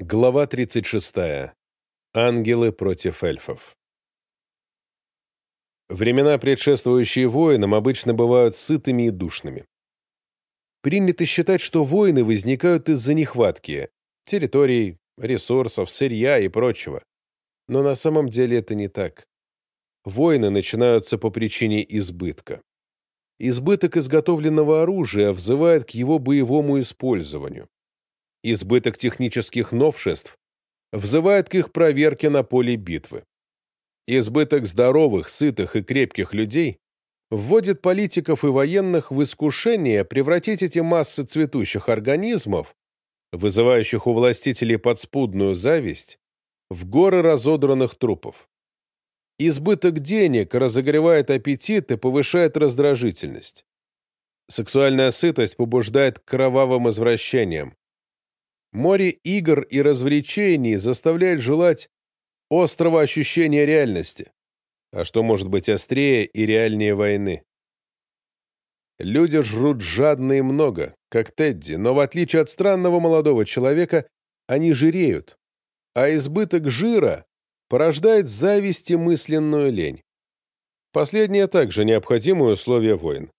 Глава 36. Ангелы против эльфов. Времена, предшествующие воинам, обычно бывают сытыми и душными. Принято считать, что войны возникают из-за нехватки территорий, ресурсов, сырья и прочего. Но на самом деле это не так. Войны начинаются по причине избытка. Избыток изготовленного оружия взывает к его боевому использованию. Избыток технических новшеств взывает к их проверке на поле битвы. Избыток здоровых, сытых и крепких людей вводит политиков и военных в искушение превратить эти массы цветущих организмов, вызывающих у властителей подспудную зависть, в горы разодранных трупов. Избыток денег разогревает аппетит и повышает раздражительность. Сексуальная сытость побуждает к кровавым извращениям. Море игр и развлечений заставляет желать острого ощущения реальности. А что может быть острее и реальнее войны? Люди жрут жадно и много, как Тедди, но в отличие от странного молодого человека, они жиреют, а избыток жира порождает зависть и мысленную лень. Последнее также необходимое условие войн.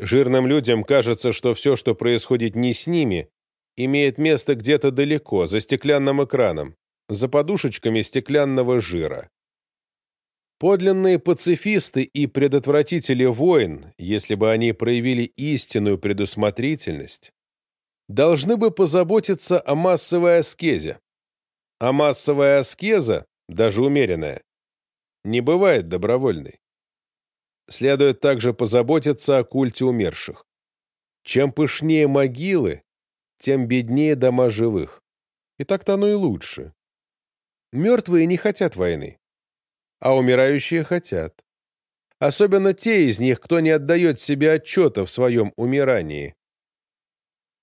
Жирным людям кажется, что все, что происходит не с ними, имеет место где-то далеко, за стеклянным экраном, за подушечками стеклянного жира. Подлинные пацифисты и предотвратители войн, если бы они проявили истинную предусмотрительность, должны бы позаботиться о массовой аскезе. А массовая аскеза, даже умеренная, не бывает добровольной. Следует также позаботиться о культе умерших. Чем пышнее могилы, тем беднее дома живых. И так-то оно и лучше. Мертвые не хотят войны, а умирающие хотят. Особенно те из них, кто не отдает себе отчета в своем умирании.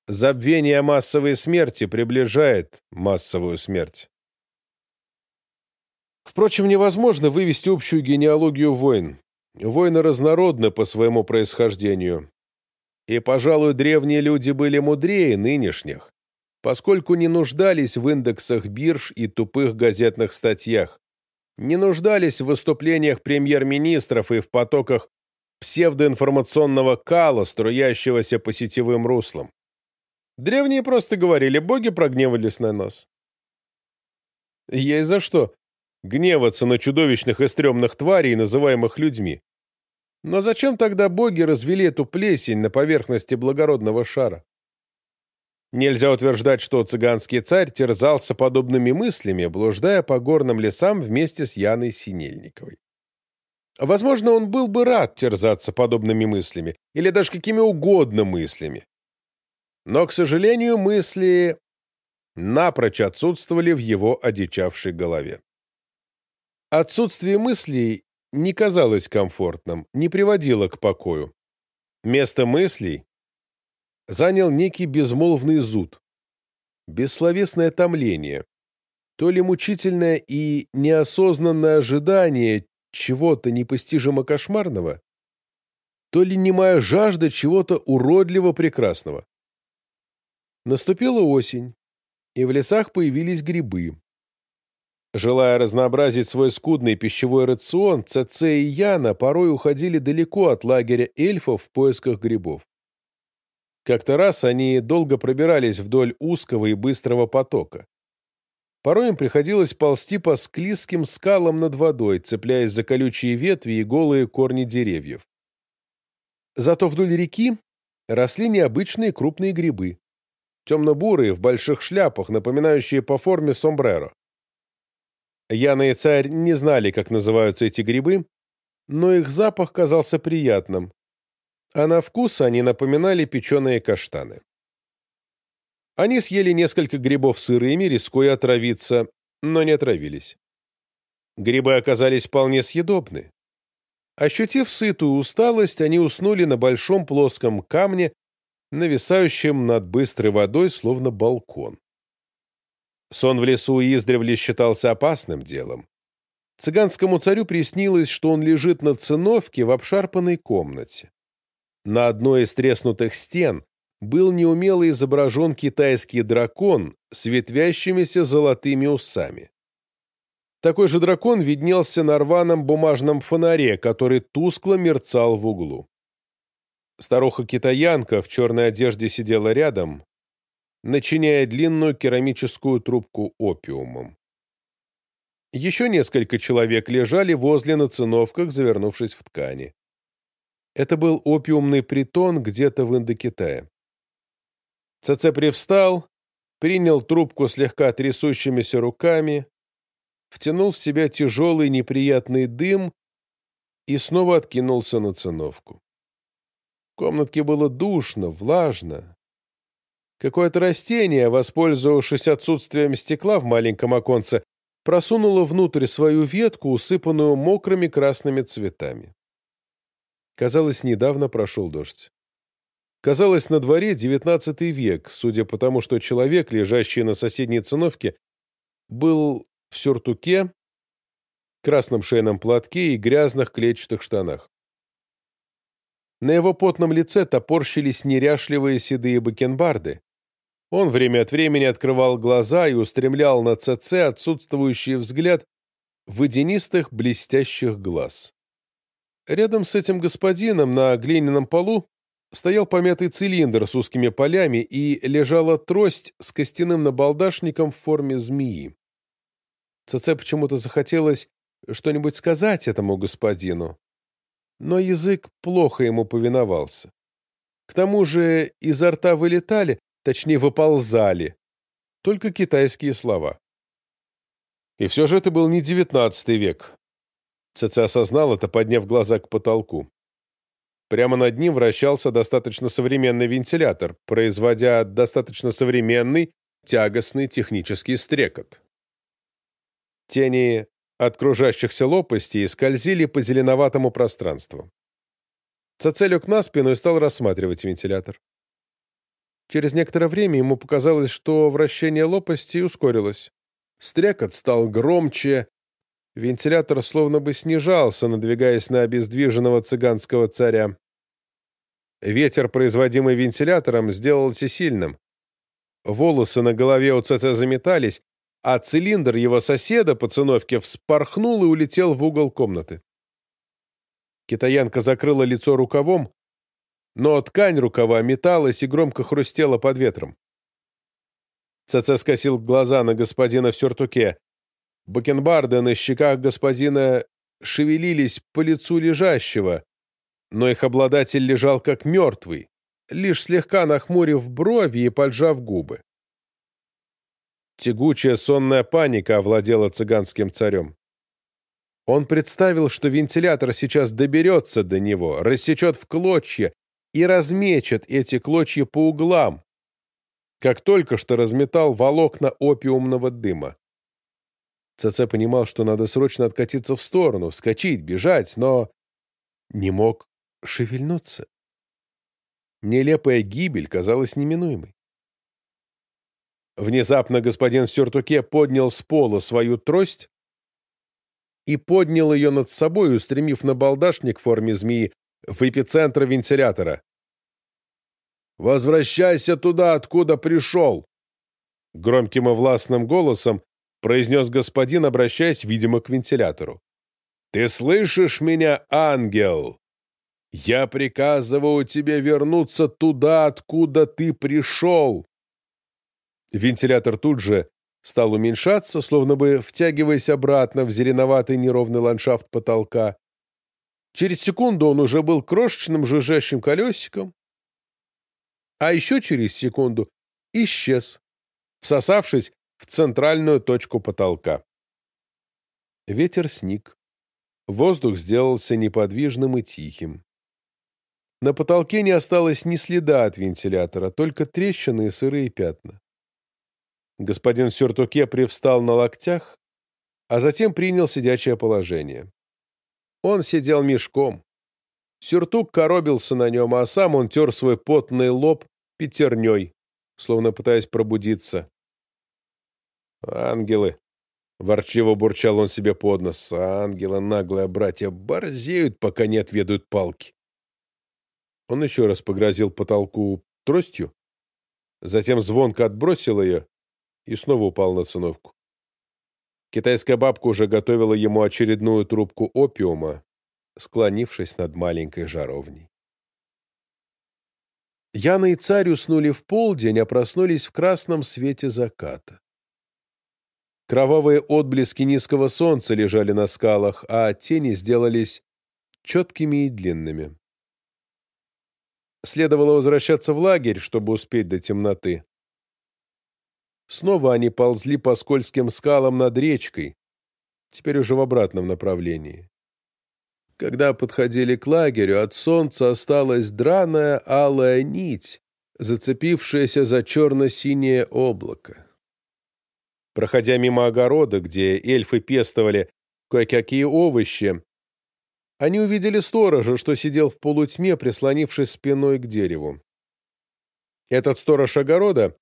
Забвение массовой смерти приближает массовую смерть. Впрочем, невозможно вывести общую генеалогию войн. Войны разнородны по своему происхождению, и, пожалуй, древние люди были мудрее нынешних, поскольку не нуждались в индексах бирж и тупых газетных статьях, не нуждались в выступлениях премьер-министров и в потоках псевдоинформационного кала, струящегося по сетевым руслам. Древние просто говорили, боги прогневались на нас. Ей за что гневаться на чудовищных и стрёмных тварей, называемых людьми. Но зачем тогда боги развели эту плесень на поверхности благородного шара? Нельзя утверждать, что цыганский царь терзался подобными мыслями, блуждая по горным лесам вместе с Яной Синельниковой. Возможно, он был бы рад терзаться подобными мыслями, или даже какими угодно мыслями. Но, к сожалению, мысли напрочь отсутствовали в его одичавшей голове. Отсутствие мыслей не казалось комфортным, не приводило к покою. Место мыслей занял некий безмолвный зуд, бессловесное томление, то ли мучительное и неосознанное ожидание чего-то непостижимо кошмарного, то ли немая жажда чего-то уродливо прекрасного. Наступила осень, и в лесах появились грибы. Желая разнообразить свой скудный пищевой рацион, ЦЦ и Яна порой уходили далеко от лагеря эльфов в поисках грибов. Как-то раз они долго пробирались вдоль узкого и быстрого потока. Порой им приходилось ползти по склизким скалам над водой, цепляясь за колючие ветви и голые корни деревьев. Зато вдоль реки росли необычные крупные грибы, темно-бурые, в больших шляпах, напоминающие по форме сомбреро. Яна и царь не знали, как называются эти грибы, но их запах казался приятным, а на вкус они напоминали печеные каштаны. Они съели несколько грибов сырыми, рискуя отравиться, но не отравились. Грибы оказались вполне съедобны. Ощутив сытую усталость, они уснули на большом плоском камне, нависающем над быстрой водой, словно балкон. Сон в лесу издревле считался опасным делом. Цыганскому царю приснилось, что он лежит на циновке в обшарпанной комнате. На одной из треснутых стен был неумело изображен китайский дракон с ветвящимися золотыми усами. Такой же дракон виднелся на рваном бумажном фонаре, который тускло мерцал в углу. Старуха-китаянка в черной одежде сидела рядом, начиняя длинную керамическую трубку опиумом. Еще несколько человек лежали возле на циновках, завернувшись в ткани. Это был опиумный притон где-то в Индокитае. ЦЦ привстал, принял трубку слегка трясущимися руками, втянул в себя тяжелый неприятный дым и снова откинулся на циновку. В комнатке было душно, влажно. Какое-то растение, воспользовавшись отсутствием стекла в маленьком оконце, просунуло внутрь свою ветку, усыпанную мокрыми красными цветами. Казалось, недавно прошел дождь. Казалось, на дворе девятнадцатый век, судя по тому, что человек, лежащий на соседней циновке, был в сюртуке, красном шейном платке и грязных клетчатых штанах. На его потном лице топорщились неряшливые седые бакенбарды. Он время от времени открывал глаза и устремлял на ЦЦ отсутствующий взгляд водянистых блестящих глаз. Рядом с этим господином на глиняном полу стоял помятый цилиндр с узкими полями и лежала трость с костяным набалдашником в форме змеи. ЦЦ почему-то захотелось что-нибудь сказать этому господину, но язык плохо ему повиновался. К тому же изо рта вылетали, точнее выползали, только китайские слова. И все же это был не девятнадцатый век. ЦЦ осознал это, подняв глаза к потолку. Прямо над ним вращался достаточно современный вентилятор, производя достаточно современный, тягостный технический стрекот. Тени от кружащихся лопастей скользили по зеленоватому пространству. Цаце лег на спину и стал рассматривать вентилятор. Через некоторое время ему показалось, что вращение лопастей ускорилось. Стрекот стал громче, вентилятор словно бы снижался, надвигаясь на обездвиженного цыганского царя. Ветер, производимый вентилятором, сделался сильным. Волосы на голове у ЦЦ заметались, а цилиндр его соседа по циновке вспорхнул и улетел в угол комнаты. Китаянка закрыла лицо рукавом, но ткань рукава металась и громко хрустела под ветром. ЦЦ скосил глаза на господина в сюртуке. Бакенбарды на щеках господина шевелились по лицу лежащего, но их обладатель лежал как мертвый, лишь слегка нахмурив брови и поджав губы. Тягучая сонная паника овладела цыганским царем. Он представил, что вентилятор сейчас доберется до него, рассечет в клочья и размечет эти клочья по углам, как только что разметал волокна опиумного дыма. ЦЦ понимал, что надо срочно откатиться в сторону, вскочить, бежать, но не мог шевельнуться. Нелепая гибель казалась неминуемой. Внезапно господин в сюртуке поднял с пола свою трость и поднял ее над собой, устремив на балдашник в форме змеи в эпицентр вентилятора. «Возвращайся туда, откуда пришел!» Громким и властным голосом произнес господин, обращаясь, видимо, к вентилятору. «Ты слышишь меня, ангел? Я приказываю тебе вернуться туда, откуда ты пришел!» Вентилятор тут же стал уменьшаться, словно бы втягиваясь обратно в зеленоватый неровный ландшафт потолка. Через секунду он уже был крошечным жужжащим колесиком, а еще через секунду исчез, всосавшись в центральную точку потолка. Ветер сник. Воздух сделался неподвижным и тихим. На потолке не осталось ни следа от вентилятора, только трещины и сырые пятна. Господин в сюртуке привстал на локтях, а затем принял сидячее положение. Он сидел мешком. Сюртук коробился на нем, а сам он тер свой потный лоб пятерней, словно пытаясь пробудиться. «Ангелы!» — ворчливо бурчал он себе под нос. «Ангелы, наглые братья, борзеют, пока не отведают палки». Он еще раз погрозил потолку тростью затем звонко отбросил ее и снова упал на циновку. Китайская бабка уже готовила ему очередную трубку опиума, склонившись над маленькой жаровней. Яна и царь уснули в полдень, а проснулись в красном свете заката. Кровавые отблески низкого солнца лежали на скалах, а тени сделались четкими и длинными. Следовало возвращаться в лагерь, чтобы успеть до темноты. Снова они ползли по скользким скалам над речкой, теперь уже в обратном направлении. Когда подходили к лагерю, от солнца осталась драная алая нить, зацепившаяся за черно-синее облако. Проходя мимо огорода, где эльфы пестовали кое-какие овощи, они увидели сторожа, что сидел в полутьме, прислонившись спиной к дереву. Этот сторож огорода,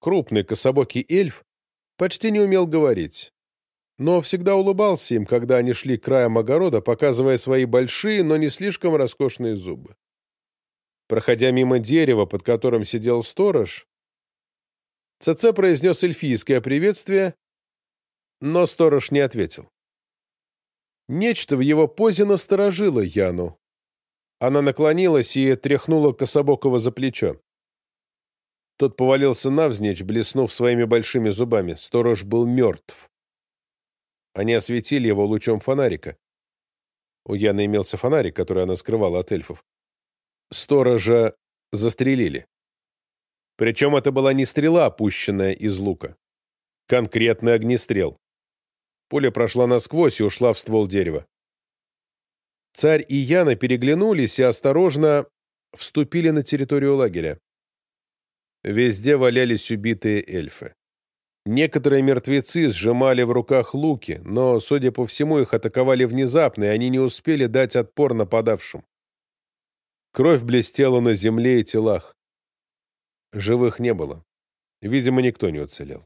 крупный кособокий эльф, почти не умел говорить но всегда улыбался им, когда они шли к краям огорода, показывая свои большие, но не слишком роскошные зубы. Проходя мимо дерева, под которым сидел сторож, ЦЦ произнес эльфийское приветствие, но сторож не ответил. Нечто в его позе насторожило Яну. Она наклонилась и тряхнула Кособокова за плечо. Тот повалился навзничь, блеснув своими большими зубами. Сторож был мертв. Они осветили его лучом фонарика. У Яны имелся фонарик, который она скрывала от эльфов. Сторожа застрелили. Причем это была не стрела, опущенная из лука. Конкретный огнестрел. Пуля прошла насквозь и ушла в ствол дерева. Царь и Яна переглянулись и осторожно вступили на территорию лагеря. Везде валялись убитые эльфы. Некоторые мертвецы сжимали в руках луки, но, судя по всему, их атаковали внезапно, и они не успели дать отпор нападавшим. Кровь блестела на земле и телах. Живых не было. Видимо, никто не уцелел.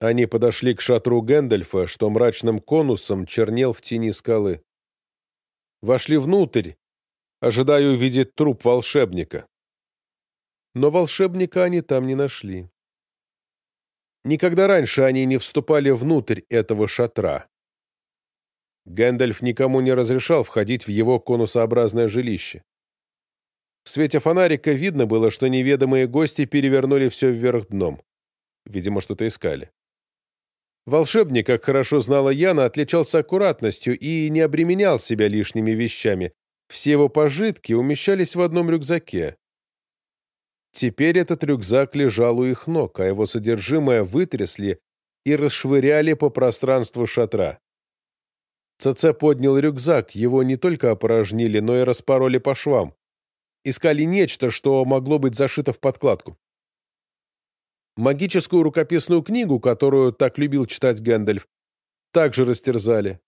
Они подошли к шатру Гэндальфа, что мрачным конусом чернел в тени скалы. Вошли внутрь, ожидая увидеть труп волшебника. Но волшебника они там не нашли. Никогда раньше они не вступали внутрь этого шатра. Гэндальф никому не разрешал входить в его конусообразное жилище. В свете фонарика видно было, что неведомые гости перевернули все вверх дном. Видимо, что-то искали. Волшебник, как хорошо знала Яна, отличался аккуратностью и не обременял себя лишними вещами. Все его пожитки умещались в одном рюкзаке. Теперь этот рюкзак лежал у их ног, а его содержимое вытрясли и расшвыряли по пространству шатра. ЦЦ поднял рюкзак, его не только опорожнили, но и распороли по швам. Искали нечто, что могло быть зашито в подкладку. Магическую рукописную книгу, которую так любил читать Гэндальф, также растерзали.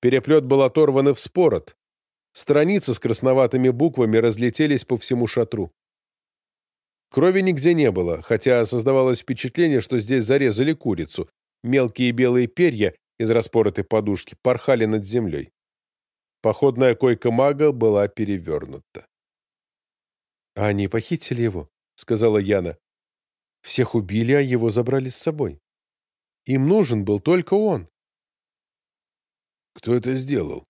Переплет был оторван и вспорот. Страницы с красноватыми буквами разлетелись по всему шатру. Крови нигде не было, хотя создавалось впечатление, что здесь зарезали курицу. Мелкие белые перья из распоротой подушки порхали над землей. Походная койка мага была перевернута. «Они похитили его», — сказала Яна. «Всех убили, а его забрали с собой. Им нужен был только он». «Кто это сделал?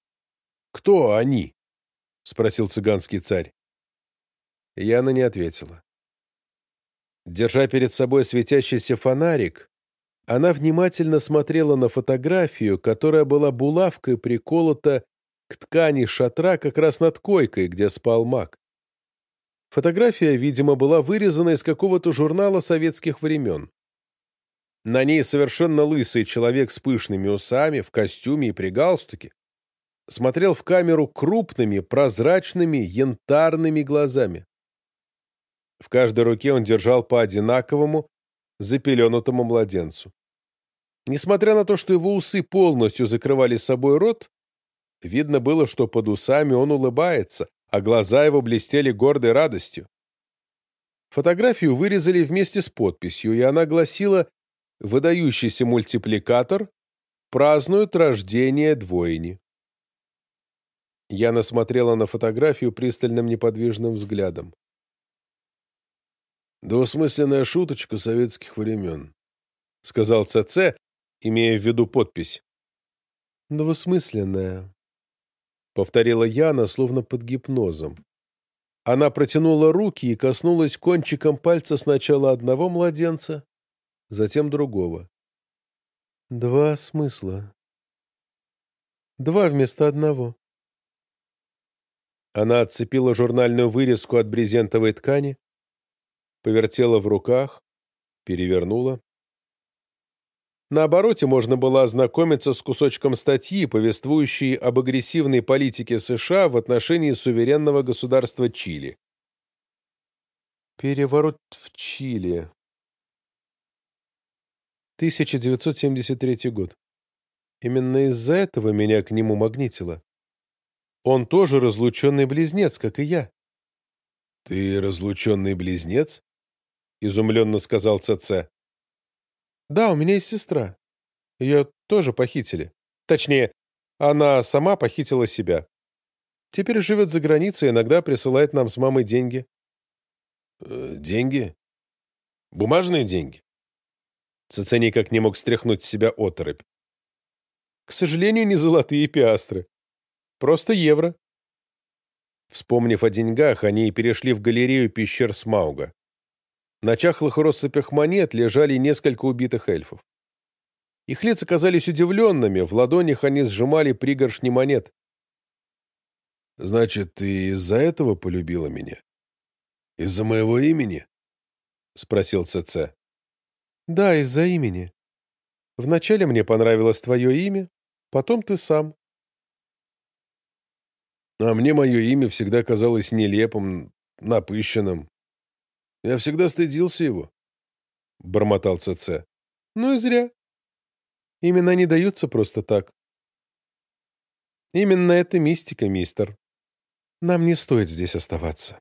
Кто они?» — спросил цыганский царь. Яна не ответила. Держа перед собой светящийся фонарик, она внимательно смотрела на фотографию, которая была булавкой приколота к ткани шатра как раз над койкой, где спал маг. Фотография, видимо, была вырезана из какого-то журнала советских времен. На ней совершенно лысый человек с пышными усами, в костюме и при галстуке, смотрел в камеру крупными, прозрачными, янтарными глазами. В каждой руке он держал по одинаковому, запеленутому младенцу. Несмотря на то, что его усы полностью закрывали собой рот, видно было, что под усами он улыбается, а глаза его блестели гордой радостью. Фотографию вырезали вместе с подписью, и она гласила «Выдающийся мультипликатор празднует рождение двойни». Я насмотрела на фотографию пристальным неподвижным взглядом. Двусмысленная шуточка советских времен, — сказал ЦЦ, имея в виду подпись. «Двусмысленная», — повторила Яна, словно под гипнозом. Она протянула руки и коснулась кончиком пальца сначала одного младенца, затем другого. Два смысла. Два вместо одного. Она отцепила журнальную вырезку от брезентовой ткани, повертела в руках, перевернула. На обороте можно было ознакомиться с кусочком статьи, повествующей об агрессивной политике США в отношении суверенного государства Чили. Переворот в Чили. 1973 год. Именно из-за этого меня к нему магнитило. Он тоже разлученный близнец, как и я. — Ты разлученный близнец? — изумленно сказал ЦЦ. Да, у меня есть сестра. Ее тоже похитили. Точнее, она сама похитила себя. Теперь живет за границей, иногда присылает нам с мамой деньги. Э, деньги? Бумажные деньги? Цицэ никак не мог стряхнуть с себя оторопь. К сожалению, не золотые пиастры. Просто евро. Вспомнив о деньгах, они перешли в галерею пещер Смауга. На чахлых россыпях монет лежали несколько убитых эльфов. Их лица казались удивленными, в ладонях они сжимали пригоршни монет. «Значит, ты из-за этого полюбила меня? Из-за моего имени?» — спросил ЦЦ. «Да, из-за имени. Вначале мне понравилось твое имя, потом ты сам». «А мне мое имя всегда казалось нелепым, напыщенным. Я всегда стыдился его, — бормотал ЦЦ. Ну и зря. Имена не даются просто так. Именно это мистика, мистер. Нам не стоит здесь оставаться.